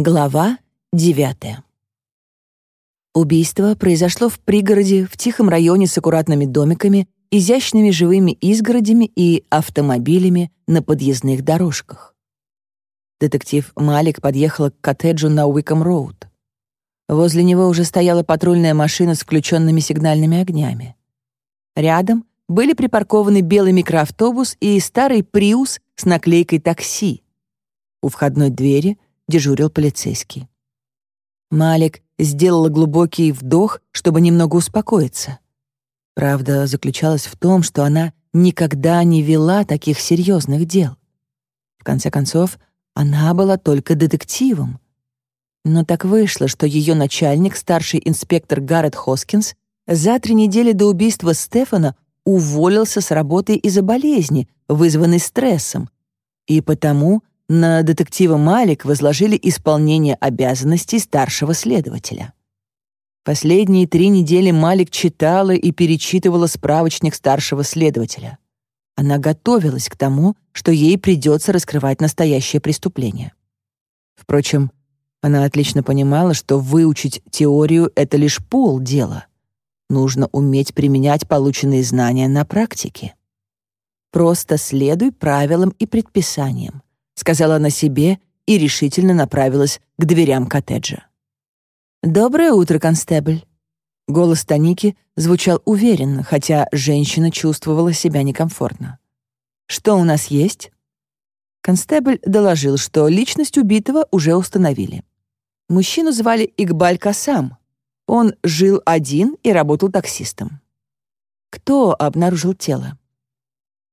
Глава девятая. Убийство произошло в пригороде, в тихом районе с аккуратными домиками, изящными живыми изгородями и автомобилями на подъездных дорожках. Детектив Малик подъехал к коттеджу на Уиком-Роуд. Возле него уже стояла патрульная машина с включенными сигнальными огнями. Рядом были припаркованы белый микроавтобус и старый «Приус» с наклейкой «Такси». У входной двери — дежурил полицейский. Малик сделала глубокий вдох, чтобы немного успокоиться. Правда заключалась в том, что она никогда не вела таких серьезных дел. В конце концов, она была только детективом. Но так вышло, что ее начальник, старший инспектор Гаррет Хоскинс, за три недели до убийства Стефана уволился с работы из-за болезни, вызванной стрессом, и потому на детектива Малик возложили исполнение обязанностей старшего следователя. Последние три недели Малик читала и перечитывала справочник старшего следователя. Она готовилась к тому, что ей придется раскрывать настоящее преступление. Впрочем, она отлично понимала, что выучить теорию — это лишь полдела. Нужно уметь применять полученные знания на практике. Просто следуй правилам и предписаниям сказала она себе и решительно направилась к дверям коттеджа. «Доброе утро, констебль!» Голос Таники звучал уверенно, хотя женщина чувствовала себя некомфортно. «Что у нас есть?» Констебль доложил, что личность убитого уже установили. Мужчину звали Игбаль Касам. Он жил один и работал таксистом. Кто обнаружил тело?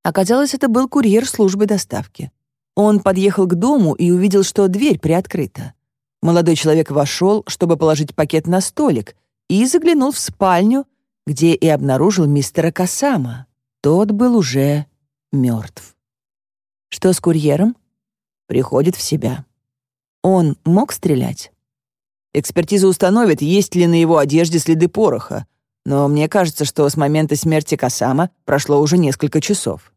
Оказалось, это был курьер службы доставки. Он подъехал к дому и увидел, что дверь приоткрыта. Молодой человек вошел, чтобы положить пакет на столик, и заглянул в спальню, где и обнаружил мистера Касама. Тот был уже мертв. Что с курьером? Приходит в себя. Он мог стрелять? Экспертиза установит, есть ли на его одежде следы пороха, но мне кажется, что с момента смерти Касама прошло уже несколько часов.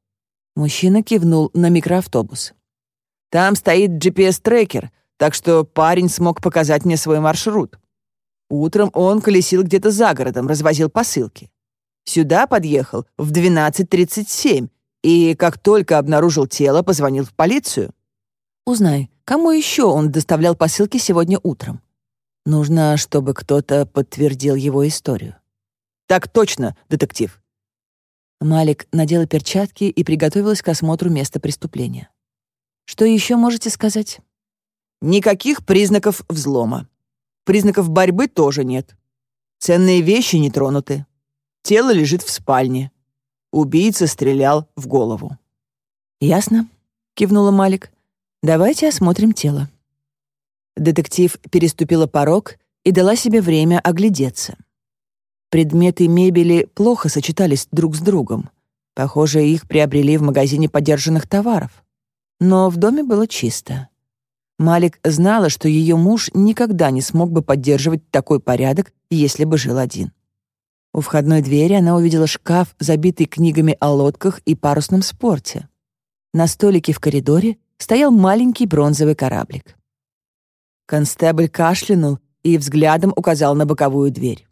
Мужчина кивнул на микроавтобус. Там стоит GPS-трекер, так что парень смог показать мне свой маршрут. Утром он колесил где-то за городом, развозил посылки. Сюда подъехал в 12.37 и, как только обнаружил тело, позвонил в полицию. Узнай, кому еще он доставлял посылки сегодня утром? Нужно, чтобы кто-то подтвердил его историю. Так точно, детектив. Малик надела перчатки и приготовилась к осмотру места преступления. Что еще можете сказать? Никаких признаков взлома. Признаков борьбы тоже нет. Ценные вещи не тронуты. Тело лежит в спальне. Убийца стрелял в голову. «Ясно», — кивнула Малик. «Давайте осмотрим тело». Детектив переступила порог и дала себе время оглядеться. Предметы мебели плохо сочетались друг с другом. Похоже, их приобрели в магазине подержанных товаров. Но в доме было чисто. Малик знала, что ее муж никогда не смог бы поддерживать такой порядок, если бы жил один. У входной двери она увидела шкаф, забитый книгами о лодках и парусном спорте. На столике в коридоре стоял маленький бронзовый кораблик. Констебль кашлянул и взглядом указал на боковую дверь.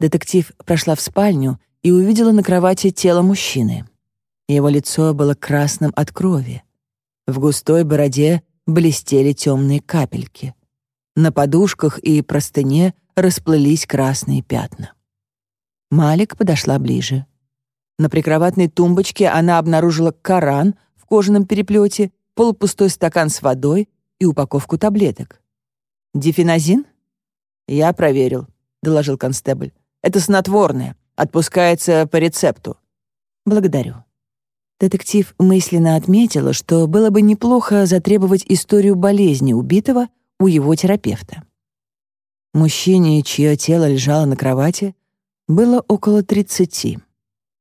Детектив прошла в спальню и увидела на кровати тело мужчины. Его лицо было красным от крови. В густой бороде блестели темные капельки. На подушках и простыне расплылись красные пятна. Малик подошла ближе. На прикроватной тумбочке она обнаружила Коран в кожаном переплете, полупустой стакан с водой и упаковку таблеток. «Дифеназин?» «Я проверил», — доложил констебль. «Это снотворное, отпускается по рецепту». «Благодарю». Детектив мысленно отметила, что было бы неплохо затребовать историю болезни убитого у его терапевта. Мужчине, чье тело лежало на кровати, было около 30.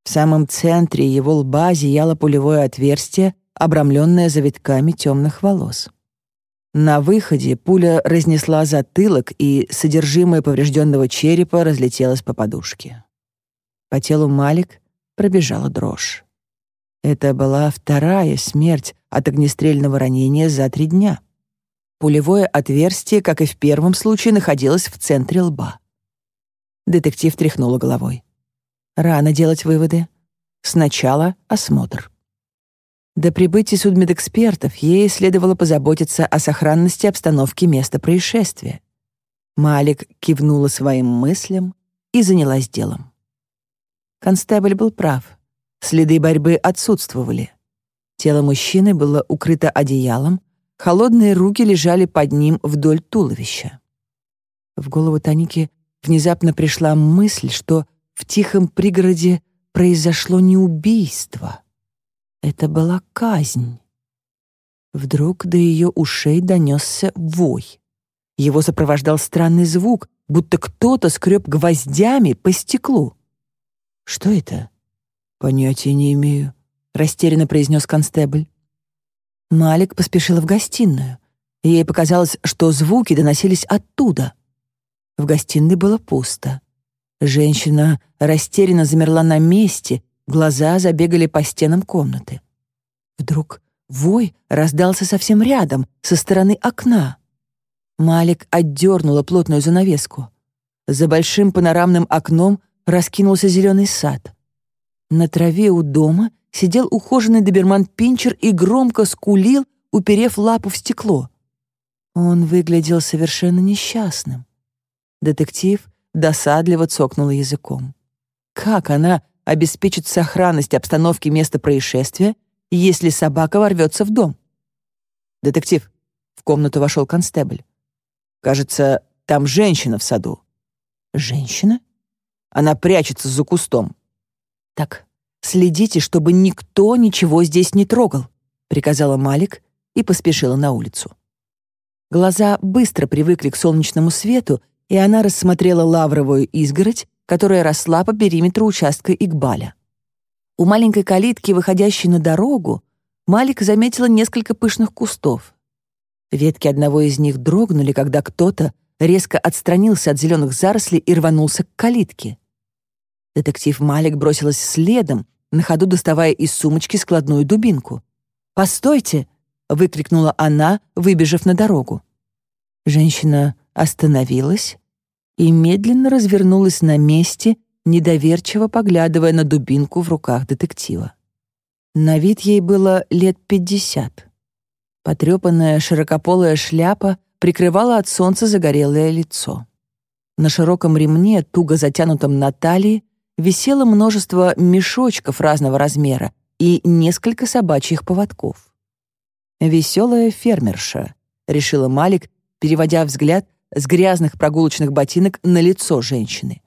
В самом центре его лба зияло пулевое отверстие, обрамленное завитками темных волос. На выходе пуля разнесла затылок, и содержимое поврежденного черепа разлетелось по подушке. По телу Малик пробежала дрожь. Это была вторая смерть от огнестрельного ранения за три дня. Пулевое отверстие, как и в первом случае, находилось в центре лба. Детектив тряхнула головой. Рано делать выводы. Сначала осмотр. До прибытия судмедэкспертов ей следовало позаботиться о сохранности обстановки места происшествия. Малик кивнула своим мыслям и занялась делом. Констебль был прав. Следы борьбы отсутствовали. Тело мужчины было укрыто одеялом, холодные руки лежали под ним вдоль туловища. В голову Таники внезапно пришла мысль, что в тихом пригороде произошло не убийство. Это была казнь. Вдруг до ее ушей донесся вой. Его сопровождал странный звук, будто кто-то скреб гвоздями по стеклу. «Что это?» «Понятия не имею», — растерянно произнес констебль. Малик поспешила в гостиную. Ей показалось, что звуки доносились оттуда. В гостиной было пусто. Женщина растерянно замерла на месте, глаза забегали по стенам комнаты. Вдруг вой раздался совсем рядом, со стороны окна. Малик отдернула плотную занавеску. За большим панорамным окном раскинулся зеленый сад. На траве у дома сидел ухоженный доберман-пинчер и громко скулил, уперев лапу в стекло. Он выглядел совершенно несчастным. Детектив досадливо цокнула языком. Как она обеспечит сохранность обстановки места происшествия, если собака ворвется в дом? «Детектив», — в комнату вошел констебль. «Кажется, там женщина в саду». «Женщина?» Она прячется за кустом. «Так, следите, чтобы никто ничего здесь не трогал», — приказала Малик и поспешила на улицу. Глаза быстро привыкли к солнечному свету, и она рассмотрела лавровую изгородь, которая росла по периметру участка Игбаля. У маленькой калитки, выходящей на дорогу, Малик заметила несколько пышных кустов. Ветки одного из них дрогнули, когда кто-то резко отстранился от зеленых зарослей и рванулся к калитке. Детектив Малик бросилась следом, на ходу доставая из сумочки складную дубинку. «Постойте!» — выкрикнула она, выбежав на дорогу. Женщина остановилась, и медленно развернулась на месте, недоверчиво поглядывая на дубинку в руках детектива. На вид ей было лет пятьдесят. Потрепанная широкополая шляпа прикрывала от солнца загорелое лицо. На широком ремне, туго затянутом на талии, висело множество мешочков разного размера и несколько собачьих поводков. «Веселая фермерша», — решила Малик, переводя взгляд с грязных прогулочных ботинок на лицо женщины.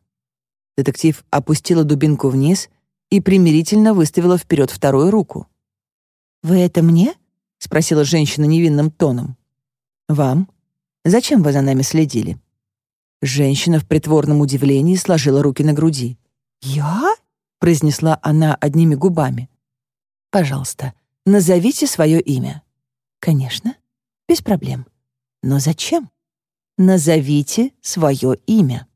Детектив опустила дубинку вниз и примирительно выставила вперед вторую руку. «Вы это мне?» — спросила женщина невинным тоном. «Вам? Зачем вы за нами следили?» Женщина в притворном удивлении сложила руки на груди. «Я?» — произнесла она одними губами. «Пожалуйста, назовите свое имя». «Конечно, без проблем. Но зачем?» Назовите свое имя».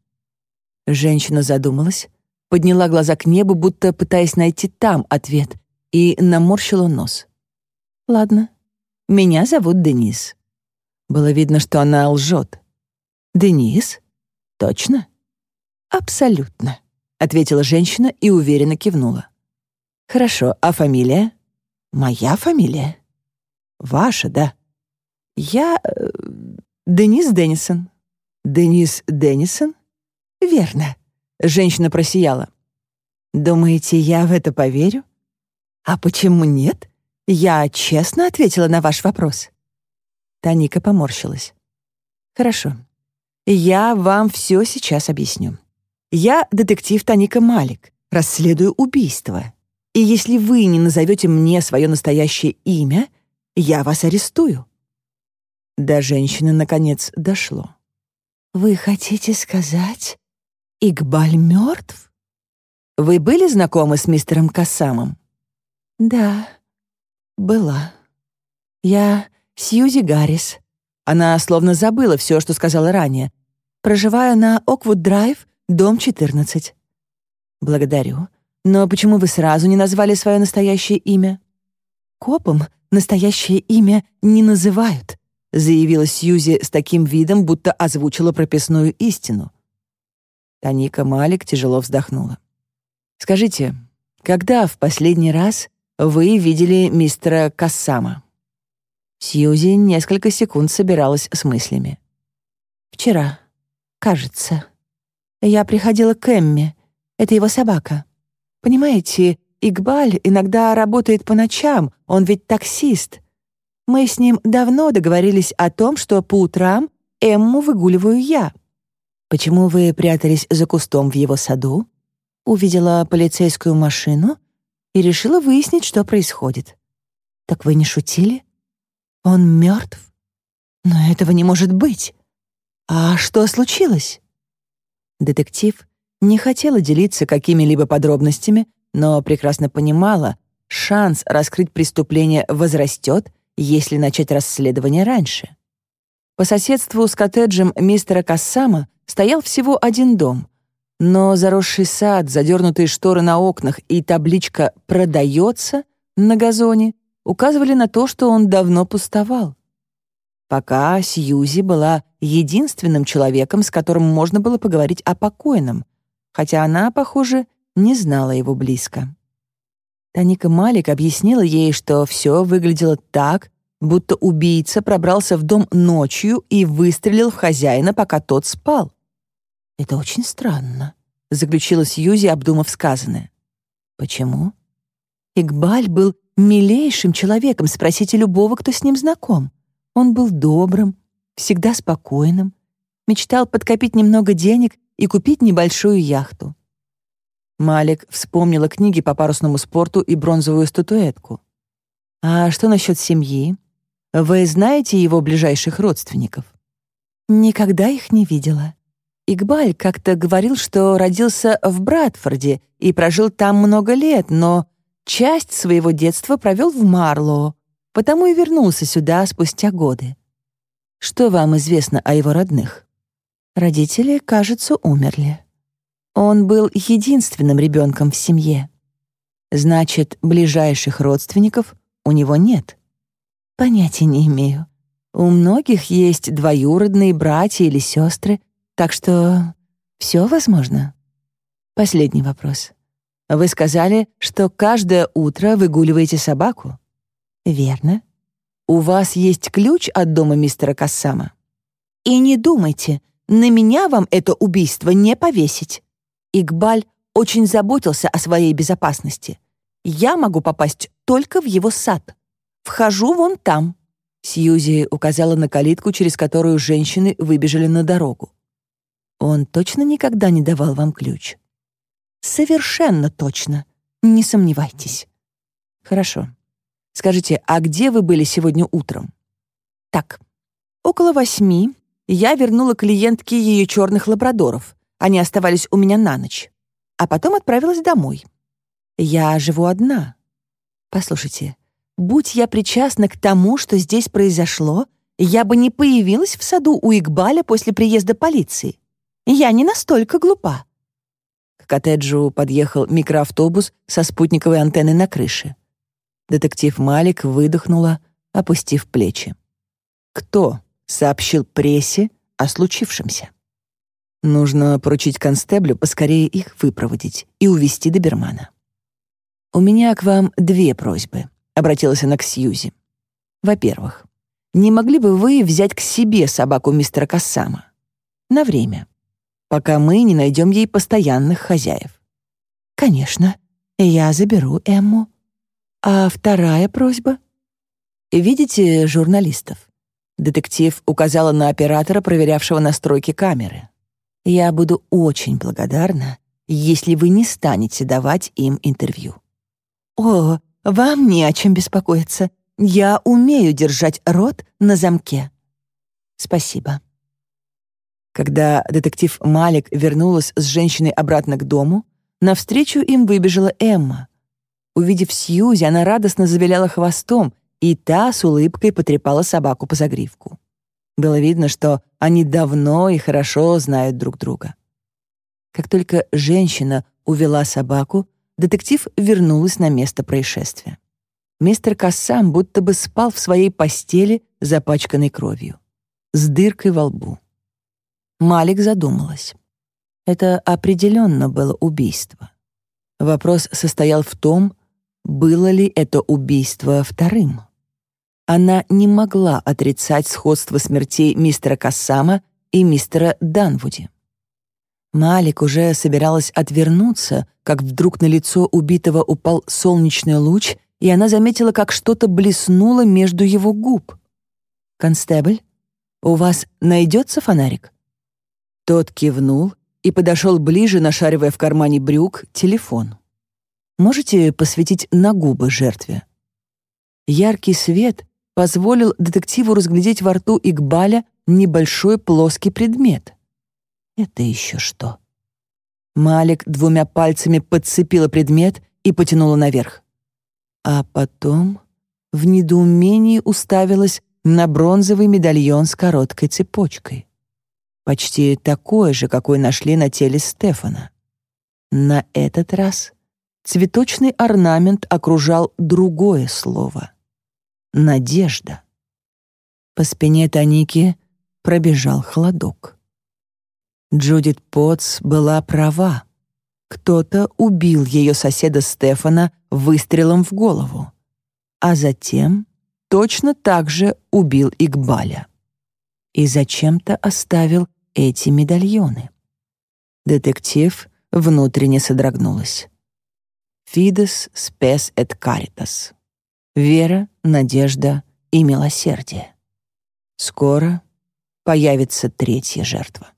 Женщина задумалась, подняла глаза к небу, будто пытаясь найти там ответ, и наморщила нос. «Ладно, меня зовут Денис». Было видно, что она лжет. «Денис? Точно?» «Абсолютно», — ответила женщина и уверенно кивнула. «Хорошо, а фамилия?» «Моя фамилия?» «Ваша, да?» «Я... Э, Денис Деннисон». «Денис Деннисон?» «Верно». Женщина просияла. «Думаете, я в это поверю?» «А почему нет? Я честно ответила на ваш вопрос». Таника поморщилась. «Хорошо. Я вам все сейчас объясню. Я детектив Таника Малик, расследую убийство. И если вы не назовете мне свое настоящее имя, я вас арестую. До женщины, наконец, дошло. «Вы хотите сказать, Игбаль мертв?» «Вы были знакомы с мистером Кассамом?» «Да, была. Я Сьюзи Гаррис». Она словно забыла все, что сказала ранее. «Проживаю на Оквуд-драйв, дом 14». «Благодарю. Но почему вы сразу не назвали свое настоящее имя?» «Копам настоящее имя не называют. заявила Сьюзи с таким видом, будто озвучила прописную истину. Таника Малик тяжело вздохнула. «Скажите, когда в последний раз вы видели мистера Кассама?» Сьюзи несколько секунд собиралась с мыслями. «Вчера, кажется. Я приходила к Эмме. Это его собака. Понимаете, Игбаль иногда работает по ночам, он ведь таксист. Мы с ним давно договорились о том, что по утрам Эмму выгуливаю я. Почему вы прятались за кустом в его саду? Увидела полицейскую машину и решила выяснить, что происходит. Так вы не шутили? Он мертв? Но этого не может быть. А что случилось? Детектив не хотела делиться какими-либо подробностями, но прекрасно понимала, шанс раскрыть преступление возрастет, если начать расследование раньше. По соседству с коттеджем мистера Кассама стоял всего один дом, но заросший сад, задернутые шторы на окнах и табличка «Продается» на газоне указывали на то, что он давно пустовал. Пока Сьюзи была единственным человеком, с которым можно было поговорить о покойном, хотя она, похоже, не знала его близко. Таника Малик объяснила ей, что все выглядело так, будто убийца пробрался в дом ночью и выстрелил в хозяина, пока тот спал. «Это очень странно», — заключила Сьюзи, обдумав сказанное. «Почему?» Игбаль был милейшим человеком, спросите любого, кто с ним знаком. Он был добрым, всегда спокойным, мечтал подкопить немного денег и купить небольшую яхту. Малик вспомнила книги по парусному спорту и бронзовую статуэтку. «А что насчет семьи? Вы знаете его ближайших родственников?» «Никогда их не видела. Игбаль как-то говорил, что родился в Братфорде и прожил там много лет, но часть своего детства провел в Марлоу, потому и вернулся сюда спустя годы. Что вам известно о его родных? Родители, кажется, умерли. Он был единственным ребенком в семье. Значит, ближайших родственников у него нет. Понятия не имею. У многих есть двоюродные братья или сестры, так что все возможно. Последний вопрос. Вы сказали, что каждое утро выгуливаете собаку? Верно. У вас есть ключ от дома мистера Кассама? И не думайте, на меня вам это убийство не повесить. Игбаль очень заботился о своей безопасности. Я могу попасть только в его сад. Вхожу вон там». Сьюзи указала на калитку, через которую женщины выбежали на дорогу. «Он точно никогда не давал вам ключ?» «Совершенно точно. Не сомневайтесь». «Хорошо. Скажите, а где вы были сегодня утром?» «Так, около восьми я вернула клиентке ее черных лабрадоров, они оставались у меня на ночь. А потом отправилась домой. Я живу одна. Послушайте, будь я причастна к тому, что здесь произошло, я бы не появилась в саду у Игбаля после приезда полиции. Я не настолько глупа. К коттеджу подъехал микроавтобус со спутниковой антенной на крыше. Детектив Малик выдохнула, опустив плечи. Кто сообщил прессе о случившемся? Нужно поручить констеблю поскорее их выпроводить и увести до Бермана. «У меня к вам две просьбы», — обратилась она к Сьюзи. «Во-первых, не могли бы вы взять к себе собаку мистера Кассама? На время, пока мы не найдем ей постоянных хозяев». «Конечно, я заберу Эмму. А вторая просьба?» «Видите журналистов?» Детектив указала на оператора, проверявшего настройки камеры. Я буду очень благодарна, если вы не станете давать им интервью. О, вам не о чем беспокоиться. Я умею держать рот на замке. Спасибо. Когда детектив Малик вернулась с женщиной обратно к дому, навстречу им выбежала Эмма. Увидев Сьюзи, она радостно завиляла хвостом, и та с улыбкой потрепала собаку по загривку. Было видно, что они давно и хорошо знают друг друга. Как только женщина увела собаку, детектив вернулась на место происшествия. мистер Кассам будто бы спал в своей постели, запачканной кровью, с дыркой во лбу. Малик задумалась. Это определенно было убийство. Вопрос состоял в том, было ли это убийство вторым. Она не могла отрицать сходство смертей мистера Кассама и мистера Данвуди. Малик уже собиралась отвернуться, как вдруг на лицо убитого упал солнечный луч, и она заметила, как что-то блеснуло между его губ. «Констебль, у вас найдется фонарик?» Тот кивнул и подошел ближе, нашаривая в кармане брюк телефон. «Можете посветить на губы жертве?» Яркий свет позволил детективу разглядеть во рту Игбаля небольшой плоский предмет. Это еще что? Малик двумя пальцами подцепила предмет и потянула наверх. А потом в недоумении уставилась на бронзовый медальон с короткой цепочкой. Почти такой же, какой нашли на теле Стефана. На этот раз цветочный орнамент окружал другое слово — «надежда». По спине Таники пробежал холодок. Джудит Потс была права. Кто-то убил ее соседа Стефана выстрелом в голову, а затем точно так же убил Игбаля. И зачем-то оставил эти медальоны. Детектив внутренне содрогнулась. «Фидес спес et caritas» — вера, надежда и милосердие. Скоро появится третья жертва.